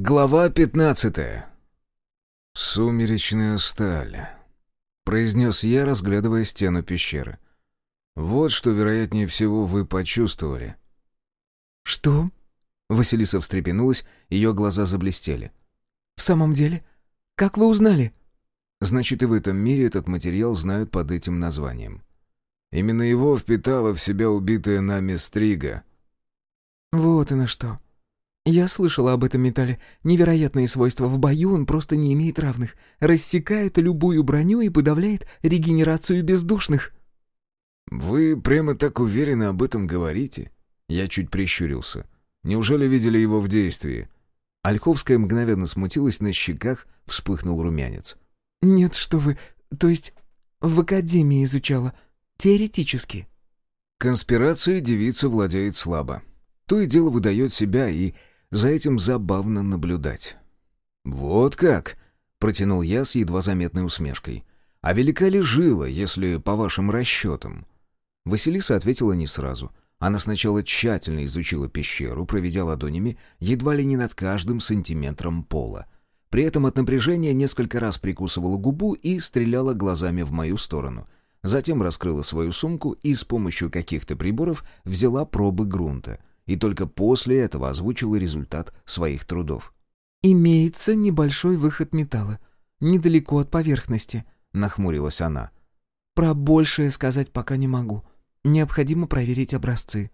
Глава пятнадцатая. «Сумеречная сталь», — произнес я, разглядывая стену пещеры. «Вот что, вероятнее всего, вы почувствовали». «Что?» — Василиса встрепенулась, ее глаза заблестели. «В самом деле? Как вы узнали?» «Значит, и в этом мире этот материал знают под этим названием. Именно его впитала в себя убитая нами Стрига». «Вот и на что», я слышала об этом металле. Невероятные свойства. В бою он просто не имеет равных. Рассекает любую броню и подавляет регенерацию бездушных. «Вы прямо так уверенно об этом говорите?» Я чуть прищурился. «Неужели видели его в действии?» Ольховская мгновенно смутилась, на щеках вспыхнул румянец. «Нет, что вы... То есть в академии изучала. Теоретически». Конспирацией девица владеет слабо. То и дело выдает себя и за этим забавно наблюдать. «Вот как!» — протянул я с едва заметной усмешкой. «А велика ли жила, если по вашим расчетам?» Василиса ответила не сразу. Она сначала тщательно изучила пещеру, проведя ладонями едва ли не над каждым сантиметром пола. При этом от напряжения несколько раз прикусывала губу и стреляла глазами в мою сторону. Затем раскрыла свою сумку и с помощью каких-то приборов взяла пробы грунта и только после этого озвучила результат своих трудов. «Имеется небольшой выход металла, недалеко от поверхности», — нахмурилась она. «Про большее сказать пока не могу. Необходимо проверить образцы».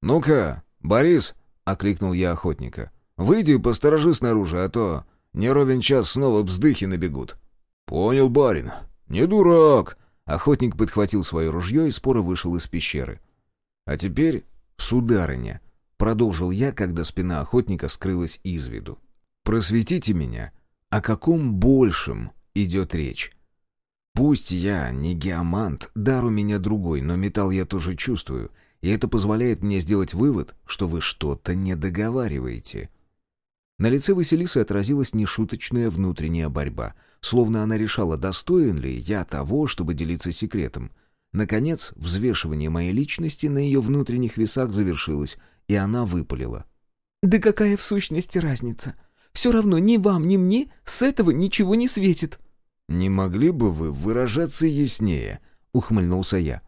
«Ну-ка, Борис!» — окликнул я охотника. «Выйди, посторожи снаружи, а то не ровен час снова вздыхи набегут». «Понял, барин. Не дурак!» Охотник подхватил свое ружье и споро вышел из пещеры. «А теперь «Сударыня», — продолжил я, когда спина охотника скрылась из виду. «Просветите меня, о каком большем идет речь? Пусть я не геомант, дар у меня другой, но металл я тоже чувствую, и это позволяет мне сделать вывод, что вы что-то не договариваете». На лице Василисы отразилась нешуточная внутренняя борьба, словно она решала, достоин ли я того, чтобы делиться секретом — Наконец, взвешивание моей личности на ее внутренних весах завершилось, и она выпалила. «Да какая в сущности разница? Все равно ни вам, ни мне с этого ничего не светит». «Не могли бы вы выражаться яснее?» — ухмыльнулся я.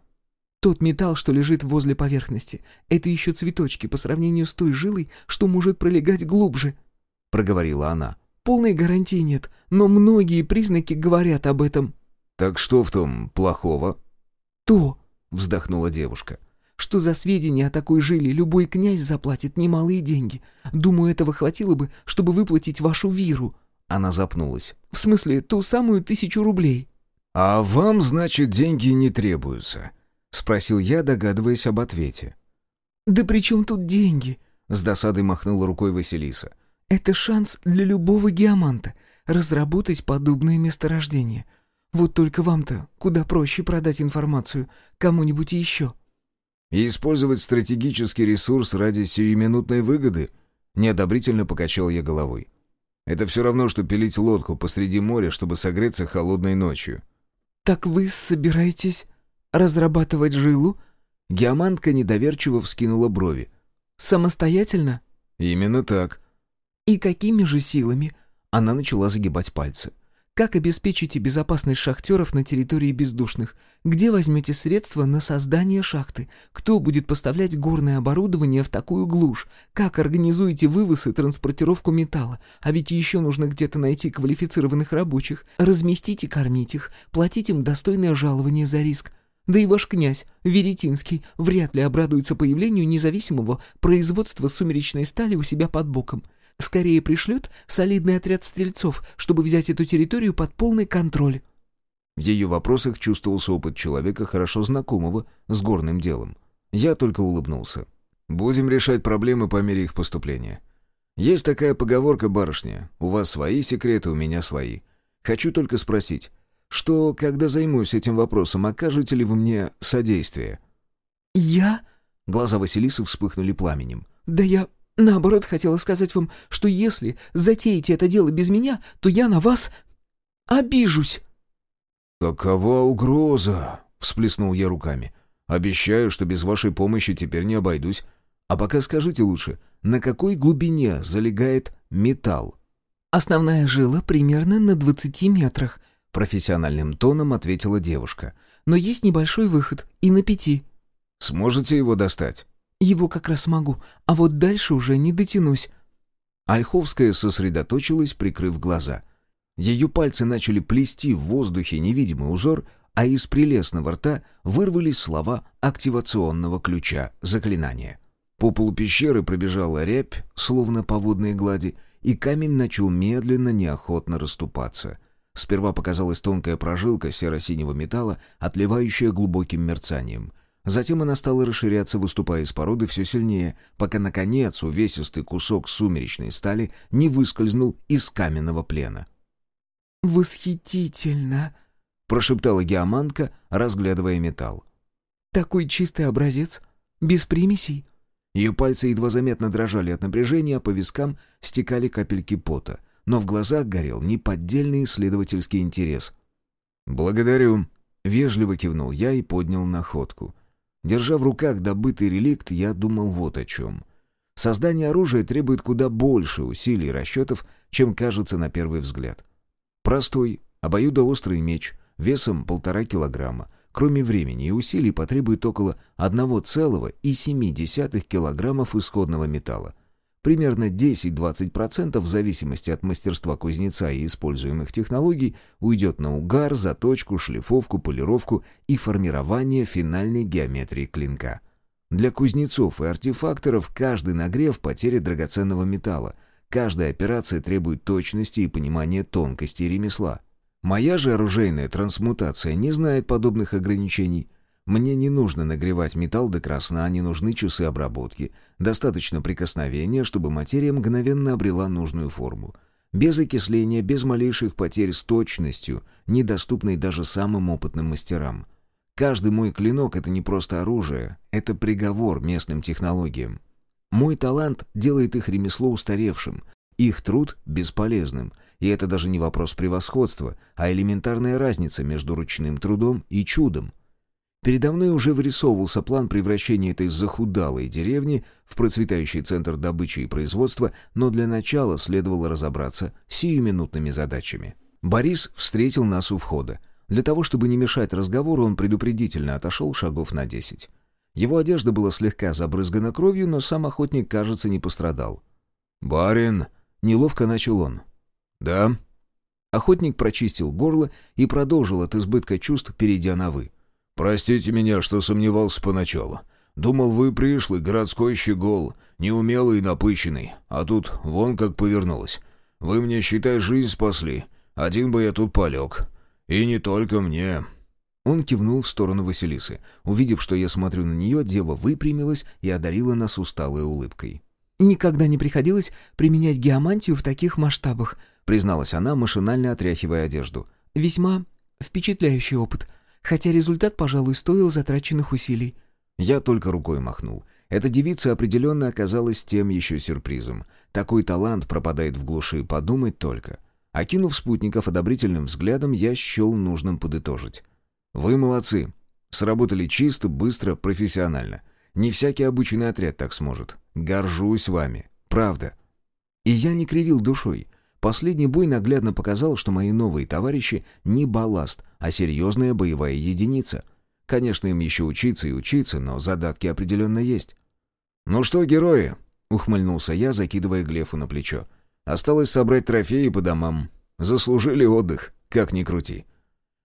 «Тот металл, что лежит возле поверхности, это еще цветочки по сравнению с той жилой, что может пролегать глубже», — проговорила она. «Полной гарантии нет, но многие признаки говорят об этом». «Так что в том плохого?» «То», — вздохнула девушка, — «что за сведения о такой жиле любой князь заплатит немалые деньги. Думаю, этого хватило бы, чтобы выплатить вашу виру». Она запнулась. «В смысле, ту самую тысячу рублей». «А вам, значит, деньги не требуются?» — спросил я, догадываясь об ответе. «Да при чем тут деньги?» — с досадой махнула рукой Василиса. «Это шанс для любого геоманта — разработать подобные месторождения. Вот только вам-то куда проще продать информацию кому-нибудь еще». «И использовать стратегический ресурс ради сиюминутной выгоды?» Неодобрительно покачал я головой. «Это все равно, что пилить лодку посреди моря, чтобы согреться холодной ночью». «Так вы собираетесь разрабатывать жилу?» Геомантка недоверчиво вскинула брови. «Самостоятельно?» «Именно так». «И какими же силами?» Она начала загибать пальцы. Как обеспечите безопасность шахтеров на территории бездушных? Где возьмете средства на создание шахты? Кто будет поставлять горное оборудование в такую глушь? Как организуете вывоз и транспортировку металла? А ведь еще нужно где-то найти квалифицированных рабочих, разместить и кормить их, платить им достойное жалование за риск. Да и ваш князь, Веретинский, вряд ли обрадуется появлению независимого производства сумеречной стали у себя под боком. Скорее пришлет солидный отряд стрельцов, чтобы взять эту территорию под полный контроль». В ее вопросах чувствовался опыт человека, хорошо знакомого с горным делом. Я только улыбнулся. «Будем решать проблемы по мере их поступления. Есть такая поговорка, барышня. У вас свои секреты, у меня свои. Хочу только спросить, что, когда займусь этим вопросом, окажете ли вы мне содействие?» «Я?» Глаза Василисы вспыхнули пламенем. «Да я Наоборот, хотела сказать вам, что если затеете это дело без меня, то я на вас обижусь». «Какова угроза?» — всплеснул я руками. «Обещаю, что без вашей помощи теперь не обойдусь. А пока скажите лучше, на какой глубине залегает металл. «Основная жила примерно на 20 метрах», — профессиональным тоном ответила девушка. «Но есть небольшой выход, и на пяти». «Сможете его достать?» «Его как раз смогу, а вот дальше уже не дотянусь». Ольховская сосредоточилась, прикрыв глаза. Ее пальцы начали плести в воздухе невидимый узор, а из прелестного рта вырвались слова активационного ключа заклинания. По полу пещеры пробежала рябь, словно по водной глади, и камень начал медленно, неохотно расступаться. Сперва показалась тонкая прожилка серо-синего металла, отливающая глубоким мерцанием. Затем она стала расширяться, выступая из породы все сильнее, пока, наконец, увесистый кусок сумеречной стали не выскользнул из каменного плена. «Восхитительно!» — прошептала геомантка, разглядывая металл. «Такой чистый образец, без примесей, ее пальцы едва заметно дрожали от напряжения, а по вискам стекали капельки пота. Но в глазах горел неподдельный исследовательский интерес. «Благодарю», — вежливо кивнул я и поднял находку. Держа в руках добытый реликт, я думал вот о чем. Создание оружия требует куда больше усилий и расчетов, чем кажется на первый взгляд. Простой, обоюдоострый меч, весом полтора килограмма — кроме времени и усилий, потребует около 1,7 килограммов исходного металла. Примерно 10-20% в зависимости от мастерства кузнеца и используемых технологий уйдет на угар, заточку, шлифовку, полировку и формирование финальной геометрии клинка. Для кузнецов и артефакторов каждый нагрев – потеря драгоценного металла. Каждая операция требует точности и понимания тонкости ремесла. Моя же оружейная трансмутация не знает подобных ограничений. Мне не нужно нагревать металл до красна, не нужны часы обработки. Достаточно прикосновения, чтобы материя мгновенно обрела нужную форму. Без окисления, без малейших потерь с точностью, недоступной даже самым опытным мастерам. Каждый мой клинок — это не просто оружие, это приговор местным технологиям. Мой талант делает их ремесло устаревшим, их труд — бесполезным — и это даже не вопрос превосходства, а элементарная разница между ручным трудом и чудом. Передо мной уже вырисовывался план превращения этой захудалой деревни в процветающий центр добычи и производства, но для начала следовало разобраться с сиюминутными задачами. Борис встретил нас у входа. Для того, чтобы не мешать разговору, он предупредительно отошел шагов на десять. Его одежда была слегка забрызгана кровью, но сам охотник, кажется, не пострадал. «Барин!» — неловко начал он. «Да». Охотник прочистил горло и продолжил от избытка чувств, перейдя на «вы». «Простите меня, что сомневался поначалу. Думал, вы пришлый, городской щегол, неумелый и напыщенный, а тут вон как повернулось. Вы мне, считай, жизнь спасли. Один бы я тут полег. И не только мне». Он кивнул в сторону Василисы. Увидев, что я смотрю на нее, дева выпрямилась и одарила нас усталой улыбкой. «Никогда не приходилось применять геомантию в таких масштабах», призналась она, машинально отряхивая одежду. «Весьма впечатляющий опыт, хотя результат, пожалуй, стоил затраченных усилий». Я только рукой махнул. Эта девица определенно оказалась тем еще сюрпризом. Такой талант пропадает в глуши, подумать только. Окинув спутников одобрительным взглядом, я счел нужным подытожить. «Вы молодцы. Сработали чисто, быстро, профессионально. Не всякий обученный отряд так сможет. Горжусь вами. Правда». И я не кривил душой. Последний бой наглядно показал, что мои новые товарищи не балласт, а серьезная боевая единица. Конечно, им еще учиться и учиться, но задатки определенно есть. «Ну что, герои?» — ухмыльнулся я, закидывая Глефу на плечо. «Осталось собрать трофеи по домам. Заслужили отдых, как ни крути».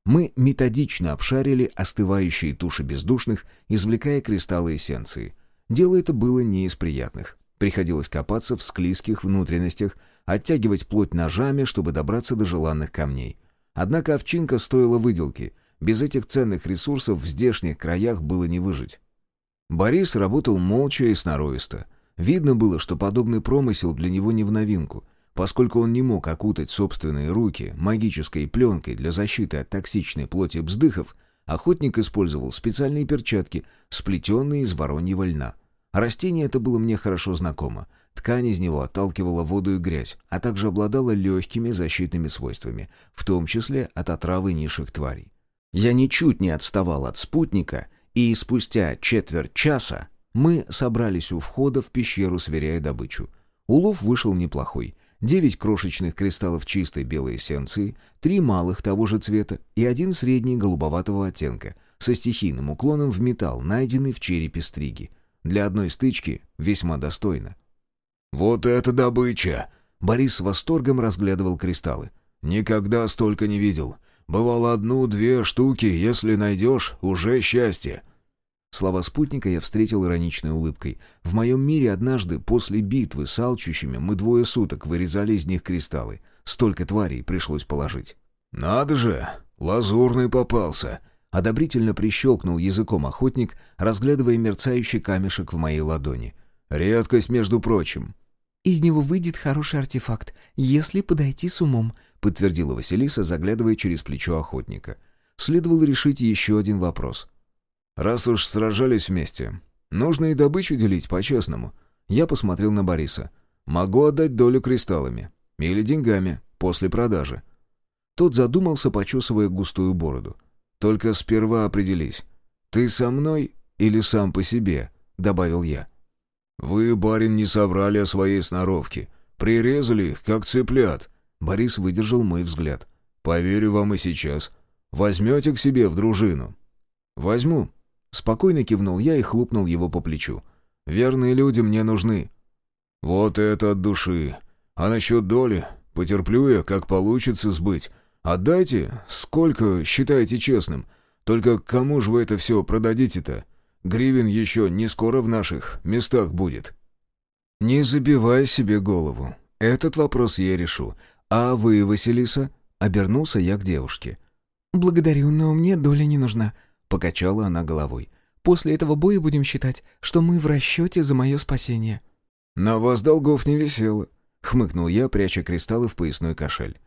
Мы методично обшарили остывающие туши бездушных, извлекая кристаллы эссенции. Дело это было не из приятных. Приходилось копаться в склизких внутренностях, оттягивать плоть ножами, чтобы добраться до желанных камней. Однако овчинка стоила выделки. Без этих ценных ресурсов в здешних краях было не выжить. Борис работал молча и сноровисто. Видно было, что подобный промысел для него не в новинку. Поскольку он не мог окутать собственные руки магической пленкой для защиты от токсичной плоти бздыхов, охотник использовал специальные перчатки, сплетенные из вороньего льна. Растение это было мне хорошо знакомо. Ткань из него отталкивала воду и грязь, а также обладала легкими защитными свойствами, в том числе от отравы низших тварей. Я ничуть не отставал от спутника, и спустя четверть часа Мы собрались у входа в пещеру, сверяя добычу. Улов вышел неплохой. Девять крошечных кристаллов чистой белой эссенции, три малых того же цвета и один средний голубоватого оттенка, со стихийным уклоном в металл, найденный в черепе стриги. Для одной стычки весьма достойно. «Вот это добыча!» Борис с восторгом разглядывал кристаллы. «Никогда столько не видел. Бывало одну-две штуки, если найдешь, уже счастье». Слова спутника я встретил ироничной улыбкой. В моем мире однажды, после битвы с алчущими, мы двое суток вырезали из них кристаллы. Столько тварей пришлось положить. «Надо же! Лазурный попался!» Одобрительно прищелкнул языком охотник, разглядывая мерцающий камешек в моей ладони. «Редкость, между прочим». «Из него выйдет хороший артефакт, если подойти с умом», подтвердила Василиса, заглядывая через плечо охотника. Следовало решить еще один вопрос. «Раз уж сражались вместе, нужно и добычу делить по-честному». Я посмотрел на Бориса. «Могу отдать долю кристаллами. Или деньгами, после продажи». Тот задумался, почесывая густую бороду. Только сперва определись, ты со мной или сам по себе?» — добавил я. «Вы, барин, не соврали о своей сноровке. Прирезали их, как цыплят». Борис выдержал мой взгляд. «Поверю вам и сейчас. Возьмете к себе в дружину?» «Возьму». Спокойно кивнул я и хлопнул его по плечу. «Верные люди мне нужны». «Вот это от души. А насчет доли? Потерплю я, как получится сбыть. Отдайте, сколько считаете честным. Только кому же вы это все продадите-то? Гривен еще не скоро в наших местах будет». «Не забивай себе голову. Этот вопрос я решу. А вы, Василиса?» Обернулся я к девушке. «Благодарю, но мне доля не нужна», — покачала она головой. «После этого боя будем считать, что мы в расчете за мое спасение». «На вас долгов не висело», — хмыкнул я, пряча кристаллы в поясной кошель.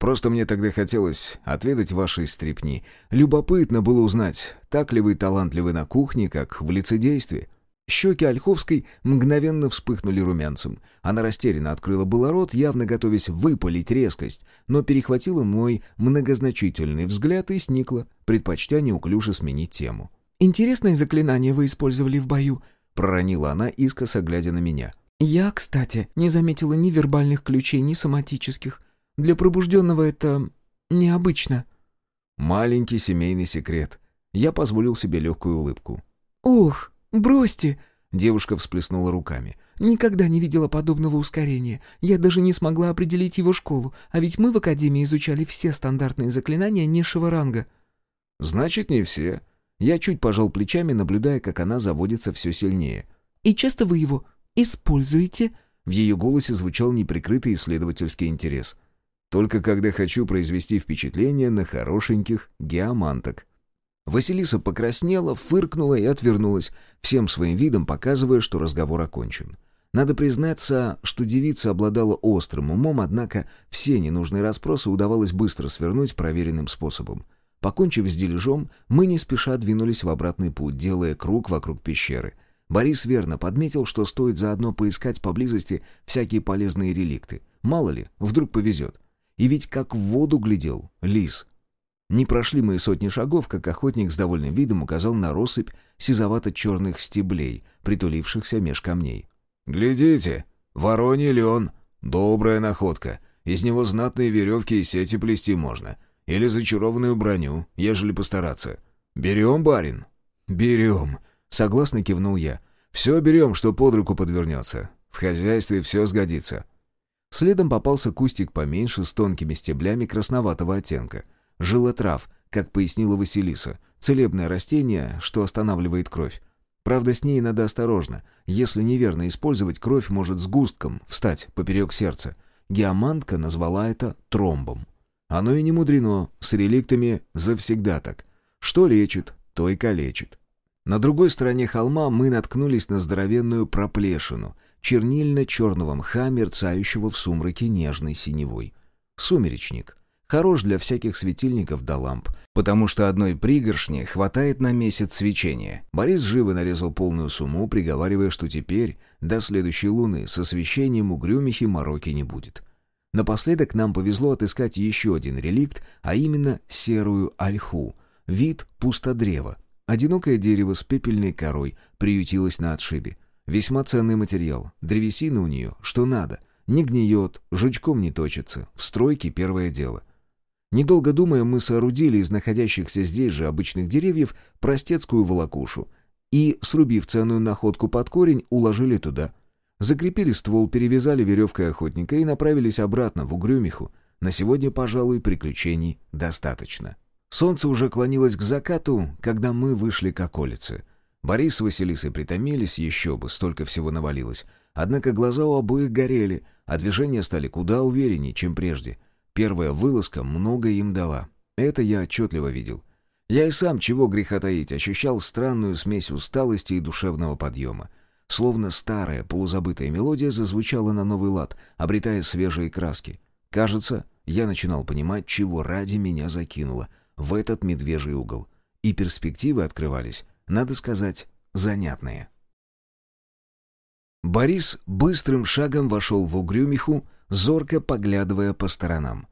Просто мне тогда хотелось отведать вашей стрипни. Любопытно было узнать, так ли вы талантливы на кухне, как в лицедействе». Щеки Ольховской мгновенно вспыхнули румянцем. Она растерянно открыла было рот, явно готовясь выпалить резкость, но перехватила мой многозначительный взгляд и сникла, предпочтя неуклюже сменить тему. «Интересное заклинание вы использовали в бою», — проронила она, искоса глядя на меня. «Я, кстати, не заметила ни вербальных ключей, ни соматических. Для пробужденного это необычно». «Маленький семейный секрет». Я позволил себе легкую улыбку. «Ох, бросьте!» Девушка всплеснула руками. «Никогда не видела подобного ускорения. Я даже не смогла определить его школу, а ведь мы в Академии изучали все стандартные заклинания низшего ранга». «Значит, не все». Я чуть пожал плечами, наблюдая, как она заводится все сильнее. «И часто вы его используете?» В ее голосе звучал неприкрытый исследовательский интерес. Только когда хочу произвести впечатление на хорошеньких геоманток. Василиса покраснела, фыркнула и отвернулась, всем своим видом показывая, что разговор окончен. Надо признаться, что девица обладала острым умом, однако все ненужные расспросы удавалось быстро свернуть проверенным способом. Покончив с дележом, мы не спеша двинулись в обратный путь, делая круг вокруг пещеры. Борис верно подметил, что стоит заодно поискать поблизости всякие полезные реликты. Мало ли, вдруг повезет. И ведь как в воду глядел, лис. Не прошли мы и сотни шагов, как охотник с довольным видом указал на россыпь сизовато-черных стеблей, притулившихся меж камней. «Глядите, вороний лен, добрая находка. Из него знатные веревки и сети плести можно. Или зачарованную броню, ежели постараться. Берем, барин?» «Берем», — согласно кивнул я. «Все берем, что под руку подвернется. В хозяйстве все сгодится». Следом попался кустик поменьше с тонкими стеблями красноватого оттенка. Жилотрав, как пояснила Василиса, целебное растение, что останавливает кровь. Правда, с ней надо осторожно. Если неверно использовать, кровь может сгустком встать поперек сердца. Геомантка назвала это тромбом. Оно и не мудрено, с реликтами завсегда так. Что лечит, то и калечит. На другой стороне холма мы наткнулись на здоровенную проплешину — чернильно-черного мха, мерцающего в сумраке нежной синевой. Сумеречник. Хорош для всяких светильников да ламп, потому что одной пригоршни хватает на месяц свечения. Борис живо нарезал полную сумму, приговаривая, что теперь, до следующей луны, с освещением угрюмихи мороки не будет. Напоследок нам повезло отыскать еще один реликт, а именно серую ольху, вид пустодрева. Одинокое дерево с пепельной корой приютилось на отшибе. Весьма ценный материал. Древесина у нее, что надо. Не гниет, жучком не точится. В стройке первое дело. Недолго думая, мы соорудили из находящихся здесь же обычных деревьев простецкую волокушу и, срубив ценную находку под корень, уложили туда. Закрепили ствол, перевязали веревкой охотника и направились обратно в Угрюмиху. На сегодня, пожалуй, приключений достаточно. Солнце уже клонилось к закату, когда мы вышли к околице. Борис с Василисой притомились, еще бы, столько всего навалилось. Однако глаза у обоих горели, а движения стали куда увереннее, чем прежде — Первая вылазка много им дала. Это я отчетливо видел. Я и сам, чего греха таить, ощущал странную смесь усталости и душевного подъема. Словно старая полузабытая мелодия зазвучала на новый лад, обретая свежие краски. Кажется, я начинал понимать, чего ради меня закинуло в этот медвежий угол. И перспективы открывались, надо сказать, занятные. Борис быстрым шагом вошел в угрюмиху, зорко поглядывая по сторонам.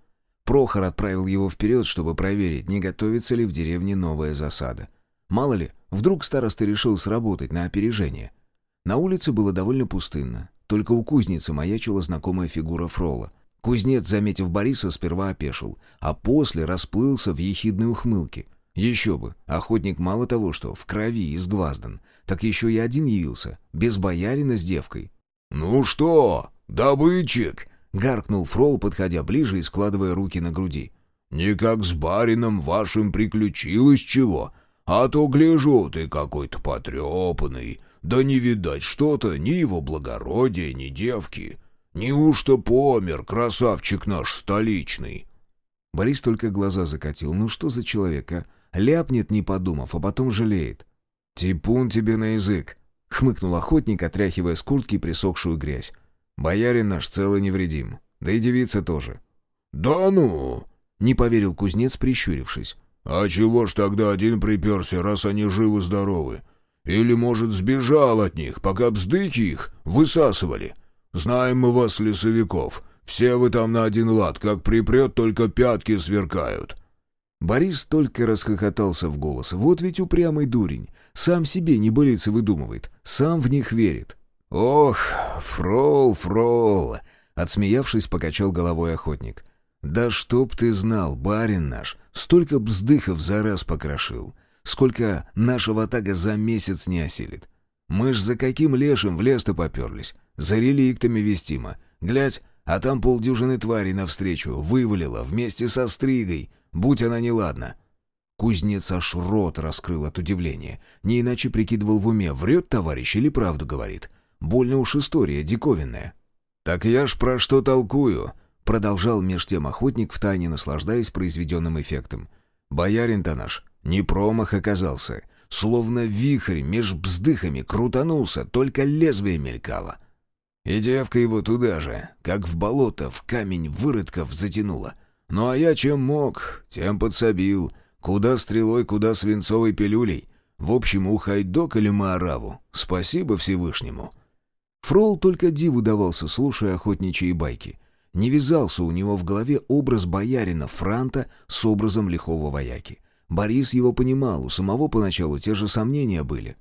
Прохор отправил его вперед, чтобы проверить, не готовится ли в деревне новая засада. Мало ли, вдруг староста решил сработать на опережение. На улице было довольно пустынно. Только у кузницы маячила знакомая фигура Фрола. Кузнец, заметив Бориса, сперва опешил, а после расплылся в ехидной ухмылке. Еще бы, охотник мало того, что в крови изгваздан, так еще и один явился, без боярина с девкой. «Ну что, добытчик?» — гаркнул Фрол, подходя ближе и складывая руки на груди. «Никак с барином вашим приключилось чего, а то, гляжу, ты какой-то потрепанный, да не видать что-то ни его благородия, ни девки. Неужто помер красавчик наш столичный?» Борис только глаза закатил. «Ну что за человек, а? Ляпнет, не подумав, а потом жалеет». «Типун тебе на язык!» — хмыкнул охотник, отряхивая с куртки присохшую грязь. Боярин наш целый невредим. Да и девица тоже». «Да ну!» — не поверил кузнец, прищурившись. «А чего ж тогда один приперся, раз они живы-здоровы? Или, может, сбежал от них, пока бздыки их высасывали? Знаем мы вас, лесовиков. Все вы там на один лад, как припрет, только пятки сверкают». Борис только расхохотался в голос. Вот ведь упрямый дурень. Сам себе небылицы выдумывает, сам в них верит. «Ох, фрол, фрол!» — отсмеявшись, покачал головой охотник. «Да чтоб ты знал, барин наш, столько бздыхов за раз покрошил, сколько нашего тага за месяц не осилит. Мы ж за каким лешим в лес-то поперлись? За реликтами вестимо. Глядь, а там полдюжины тварей навстречу вывалило вместе со стригой, будь она неладна». Кузнец аж рот раскрыл от удивления. Не иначе прикидывал в уме, врет товарищ или правду говорит. Больно уж история диковинная. «Так я ж про что толкую?» Продолжал меж тем охотник, втайне наслаждаясь произведенным эффектом. «Боярин-то наш не промах оказался. Словно вихрь меж бздыхами крутанулся, только лезвие мелькало. И девка его туда же, как в болото, в камень выродков затянула. Ну а я чем мог, тем подсобил. Куда стрелой, куда свинцовой пилюлей. В общем, ухайдок или Маараву. Спасибо Всевышнему. Фрол только диву давался, слушая охотничьи байки. Не вязался у него в голове образ боярина Франта с образом лихого вояки. Борис его понимал, у самого поначалу те же сомнения были.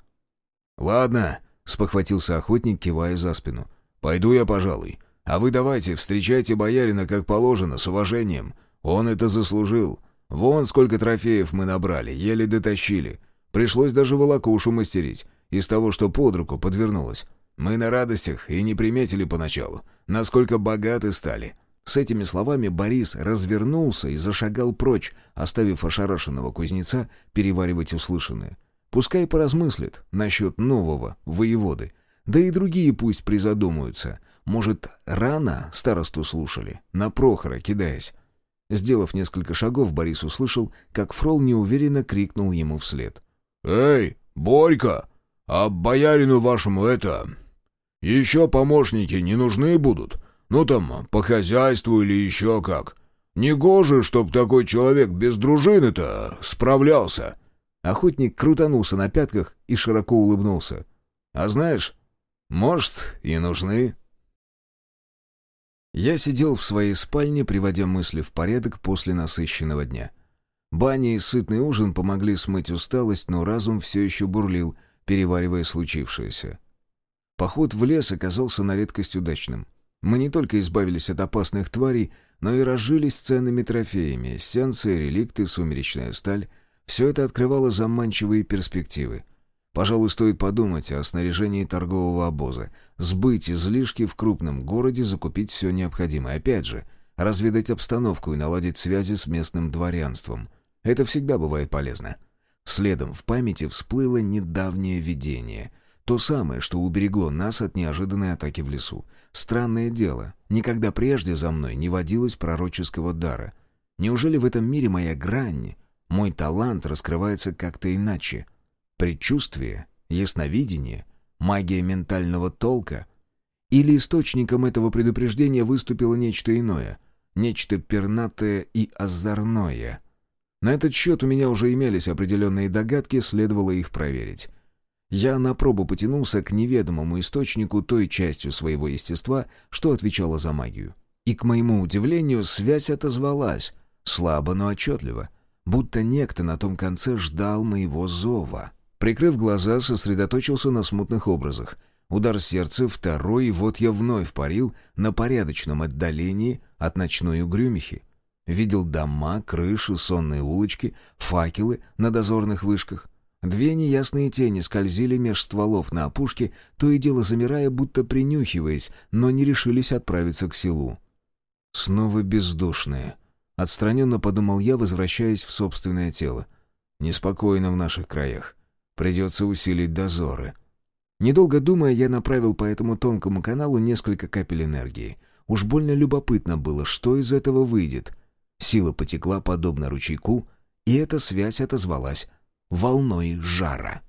«Ладно», — спохватился охотник, кивая за спину. «Пойду я, пожалуй. А вы давайте, встречайте боярина как положено, с уважением. Он это заслужил. Вон сколько трофеев мы набрали, еле дотащили. Пришлось даже волокушу мастерить, из того, что под руку подвернулось. Мы на радостях и не приметили поначалу, насколько богаты стали». С этими словами Борис развернулся и зашагал прочь, оставив ошарашенного кузнеца переваривать услышанное. Пускай поразмыслит насчет нового воеводы. Да и другие пусть призадумаются. Может, рано старосту слушали, на Прохора кидаясь. Сделав несколько шагов, Борис услышал, как Фрол неуверенно крикнул ему вслед. «Эй, Борька, а боярину вашему это... Еще помощники не нужны будут? Ну там, по хозяйству или еще как. Негоже, чтоб такой человек без дружины-то справлялся». Охотник крутанулся на пятках и широко улыбнулся. «А знаешь, может, и нужны». Я сидел в своей спальне, приводя мысли в порядок после насыщенного дня. Баня и сытный ужин помогли смыть усталость, но разум все еще бурлил, переваривая случившееся. Поход в лес оказался на редкость удачным. Мы не только избавились от опасных тварей, но и разжились ценными трофеями, эссенции, реликты, сумеречная сталь. Все это открывало заманчивые перспективы. Пожалуй, стоит подумать о снаряжении торгового обоза, сбыть излишки в крупном городе, закупить все необходимое. Опять же, разведать обстановку и наладить связи с местным дворянством. Это всегда бывает полезно. Следом в памяти всплыло недавнее видение. То самое, что уберегло нас от неожиданной атаки в лесу. Странное дело, никогда прежде за мной не водилось пророческого дара. Неужели в этом мире моя грань, мой талант раскрывается как-то иначе? Предчувствие, ясновидение, магия ментального толка? Или источником этого предупреждения выступило нечто иное, нечто пернатое и озорное? На этот счет у меня уже имелись определенные догадки, следовало их проверить. Я на пробу потянулся к неведомому источнику той частью своего естества, что отвечала за магию. И, к моему удивлению, связь отозвалась, слабо, но отчетливо, будто некто на том конце ждал моего зова. Прикрыв глаза, сосредоточился на смутных образах. Удар сердца, второй, и вот я вновь парил на порядочном отдалении от ночной угрюмихи. Видел дома, крыши, сонные улочки, факелы на дозорных вышках. Две неясные тени скользили меж стволов на опушке, то и дело замирая, будто принюхиваясь, но не решились отправиться к селу. Снова бездушные. Отстраненно подумал я, возвращаясь в собственное тело. Неспокойно в наших краях. Придется усилить дозоры. Недолго думая, я направил по этому тонкому каналу несколько капель энергии. Уж больно любопытно было, что из этого выйдет — Сила потекла подобно ручейку, и эта связь отозвалась волной жара.